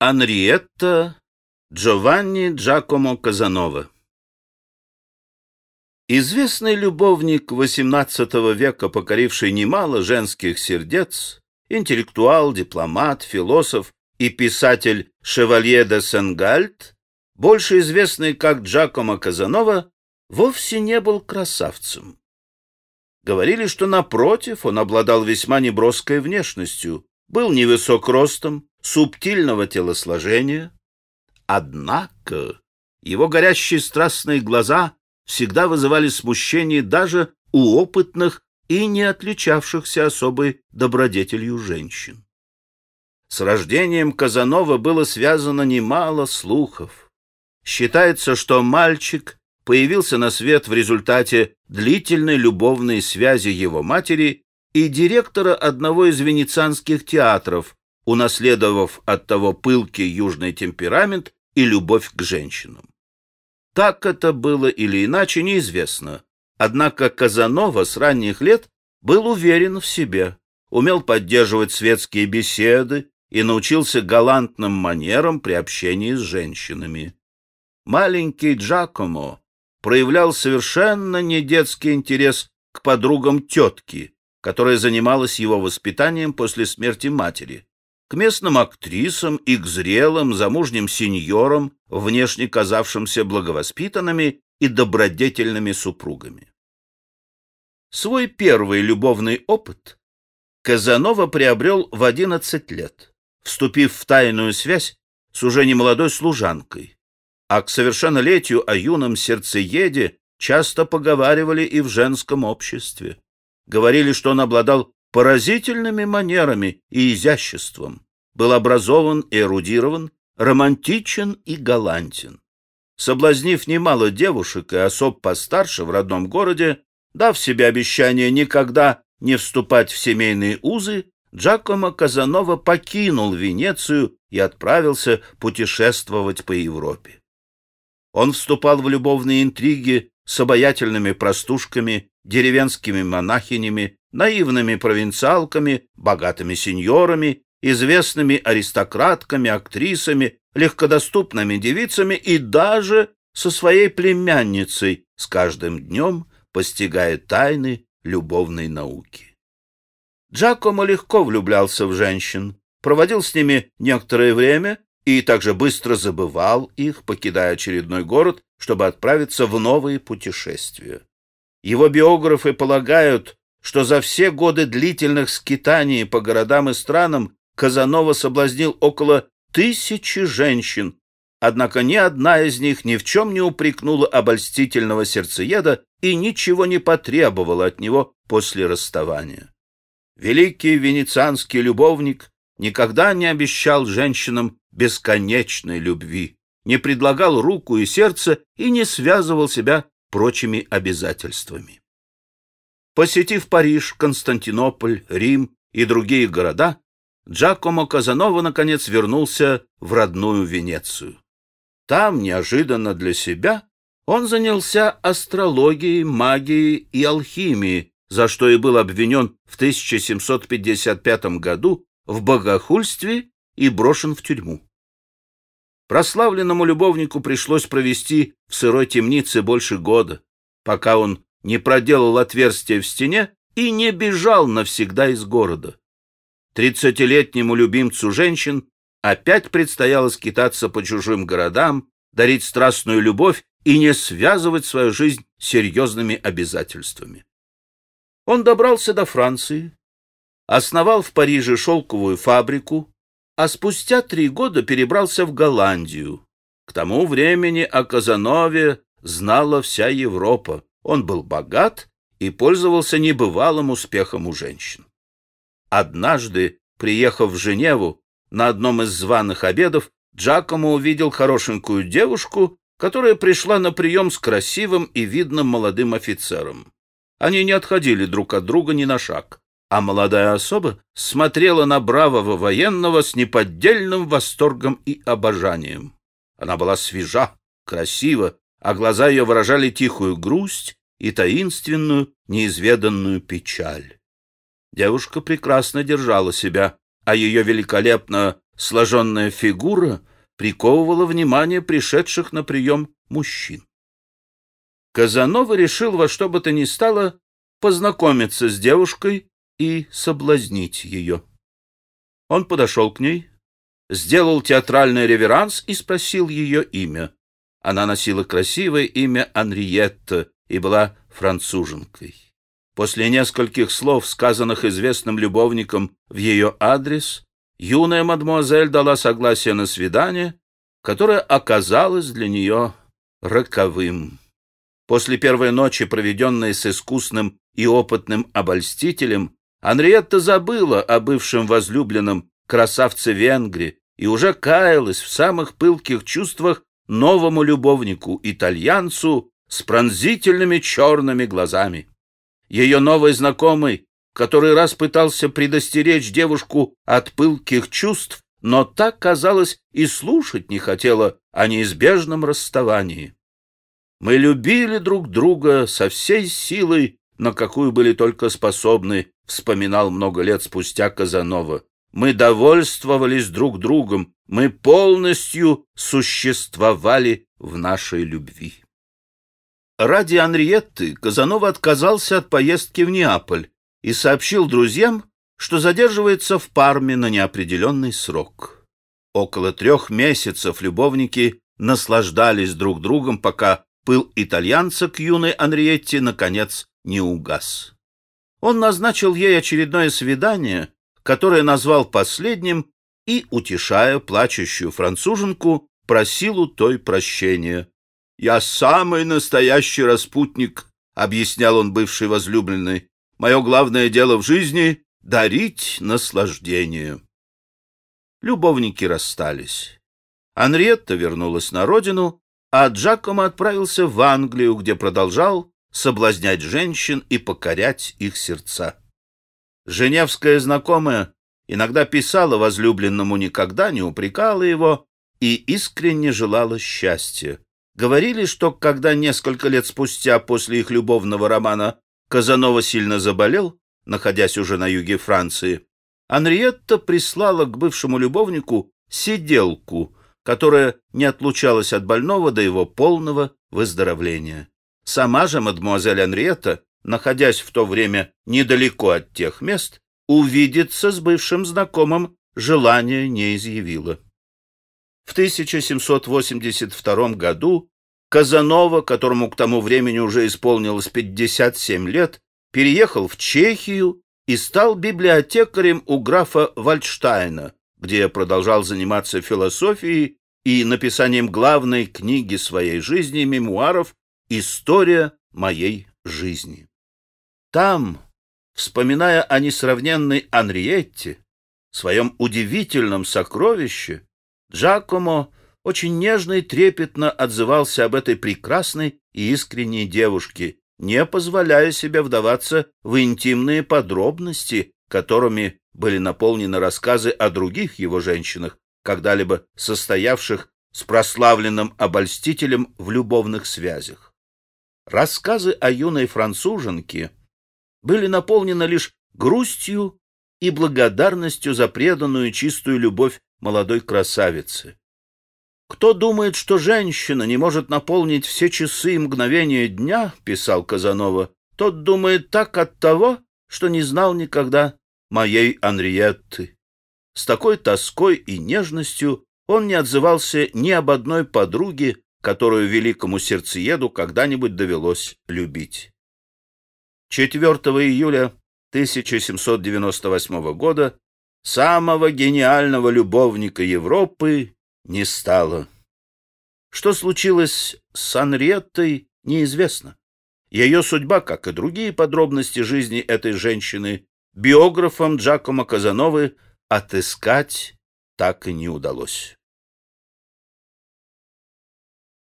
Анриетта Джованни Джакомо Казанова Известный любовник XVIII века, покоривший немало женских сердец, интеллектуал, дипломат, философ и писатель Шевалье де Сенгальд, больше известный как Джакомо Казанова, вовсе не был красавцем. Говорили, что, напротив, он обладал весьма неброской внешностью, был невысок ростом, субтильного телосложения. Однако его горящие страстные глаза всегда вызывали смущение даже у опытных и не отличавшихся особой добродетелью женщин. С рождением Казанова было связано немало слухов. Считается, что мальчик появился на свет в результате длительной любовной связи его матери и директора одного из венецианских театров, унаследовав от того пылкий южный темперамент и любовь к женщинам. Так это было или иначе, неизвестно. Однако Казанова с ранних лет был уверен в себе, умел поддерживать светские беседы и научился галантным манерам при общении с женщинами. Маленький Джакомо проявлял совершенно недетский интерес к подругам тетки, которая занималась его воспитанием после смерти матери, к местным актрисам и к зрелым замужним сеньорам, внешне казавшимся благовоспитанными и добродетельными супругами. Свой первый любовный опыт Казанова приобрел в 11 лет, вступив в тайную связь с уже немолодой служанкой, а к совершеннолетию о юном сердцееде часто поговаривали и в женском обществе. Говорили, что он обладал поразительными манерами и изяществом, был образован и эрудирован, романтичен и галантен. Соблазнив немало девушек и особ постарше в родном городе, дав себе обещание никогда не вступать в семейные узы, Джакомо Казанова покинул Венецию и отправился путешествовать по Европе. Он вступал в любовные интриги с обаятельными простушками, деревенскими монахинями, наивными провинциалками, богатыми сеньорами, известными аристократками, актрисами, легкодоступными девицами и даже со своей племянницей, с каждым днем постигая тайны любовной науки. Джакомо легко влюблялся в женщин, проводил с ними некоторое время и также быстро забывал их, покидая очередной город, чтобы отправиться в новые путешествия. Его биографы полагают, что за все годы длительных скитаний по городам и странам Казанова соблазнил около тысячи женщин, однако ни одна из них ни в чем не упрекнула обольстительного сердцееда и ничего не потребовала от него после расставания. Великий венецианский любовник никогда не обещал женщинам бесконечной любви, не предлагал руку и сердце и не связывал себя прочими обязательствами. Посетив Париж, Константинополь, Рим и другие города, Джакомо Казанова наконец вернулся в родную Венецию. Там, неожиданно для себя, он занялся астрологией, магией и алхимией, за что и был обвинен в 1755 году в богохульстве и брошен в тюрьму. Прославленному любовнику пришлось провести в сырой темнице больше года, пока он не проделал отверстие в стене и не бежал навсегда из города. Тридцатилетнему любимцу женщин опять предстояло скитаться по чужим городам, дарить страстную любовь и не связывать свою жизнь серьезными обязательствами. Он добрался до Франции, основал в Париже шелковую фабрику, а спустя три года перебрался в Голландию. К тому времени о Казанове знала вся Европа. Он был богат и пользовался небывалым успехом у женщин. Однажды, приехав в Женеву, на одном из званых обедов Джакомо увидел хорошенькую девушку, которая пришла на прием с красивым и видным молодым офицером. Они не отходили друг от друга ни на шаг а молодая особа смотрела на бравого военного с неподдельным восторгом и обожанием. Она была свежа, красива, а глаза ее выражали тихую грусть и таинственную, неизведанную печаль. Девушка прекрасно держала себя, а ее великолепно сложенная фигура приковывала внимание пришедших на прием мужчин. Казанова решил во что бы то ни стало познакомиться с девушкой и соблазнить ее. Он подошел к ней, сделал театральный реверанс и спросил ее имя. Она носила красивое имя Анриетта и была француженкой. После нескольких слов, сказанных известным любовником в ее адрес, юная мадемуазель дала согласие на свидание, которое оказалось для нее роковым. После первой ночи, проведенной с искусным и опытным обольстителем, Анриетта забыла о бывшем возлюбленном красавце Венгре и уже каялась в самых пылких чувствах новому любовнику, итальянцу с пронзительными черными глазами. Ее новый знакомый, который раз пытался предостеречь девушку от пылких чувств, но так, казалось, и слушать не хотела о неизбежном расставании. Мы любили друг друга со всей силой, на какую были только способны, вспоминал много лет спустя Казанова. Мы довольствовались друг другом, мы полностью существовали в нашей любви. Ради Анриетты Казанова отказался от поездки в Неаполь и сообщил друзьям, что задерживается в Парме на неопределенный срок. Около трех месяцев любовники наслаждались друг другом, пока пыл итальянца к юной Анриетте наконец не угас. Он назначил ей очередное свидание, которое назвал последним, и, утешая плачущую француженку, просил у той прощения. «Я самый настоящий распутник», — объяснял он бывшей возлюбленной. «Мое главное дело в жизни — дарить наслаждение». Любовники расстались. Анриетта вернулась на родину, а Джакомо отправился в Англию, где продолжал соблазнять женщин и покорять их сердца. Женевская знакомая иногда писала возлюбленному, никогда не упрекала его и искренне желала счастья. Говорили, что когда несколько лет спустя после их любовного романа Казанова сильно заболел, находясь уже на юге Франции, Анриетта прислала к бывшему любовнику сиделку, которая не отлучалась от больного до его полного выздоровления. Сама же мадемуазель Анриетта, находясь в то время недалеко от тех мест, увидеться с бывшим знакомым желания не изъявила. В 1782 году Казанова, которому к тому времени уже исполнилось 57 лет, переехал в Чехию и стал библиотекарем у графа Вальдштайна, где продолжал заниматься философией и написанием главной книги своей жизни, мемуаров «История моей жизни». Там, вспоминая о несравненной Анриетте, своем удивительном сокровище, Джакомо очень нежно и трепетно отзывался об этой прекрасной и искренней девушке, не позволяя себе вдаваться в интимные подробности, которыми были наполнены рассказы о других его женщинах, когда-либо состоявших с прославленным обольстителем в любовных связях. Рассказы о юной француженке были наполнены лишь грустью и благодарностью за преданную чистую любовь молодой красавицы. «Кто думает, что женщина не может наполнить все часы и мгновения дня, — писал Казанова, — тот думает так от того, что не знал никогда моей Анриетты. С такой тоской и нежностью он не отзывался ни об одной подруге, которую великому сердцееду когда-нибудь довелось любить. 4 июля 1798 года самого гениального любовника Европы не стало. Что случилось с Анриеттой, неизвестно. Ее судьба, как и другие подробности жизни этой женщины, биографам Джакомо Казановы отыскать так и не удалось.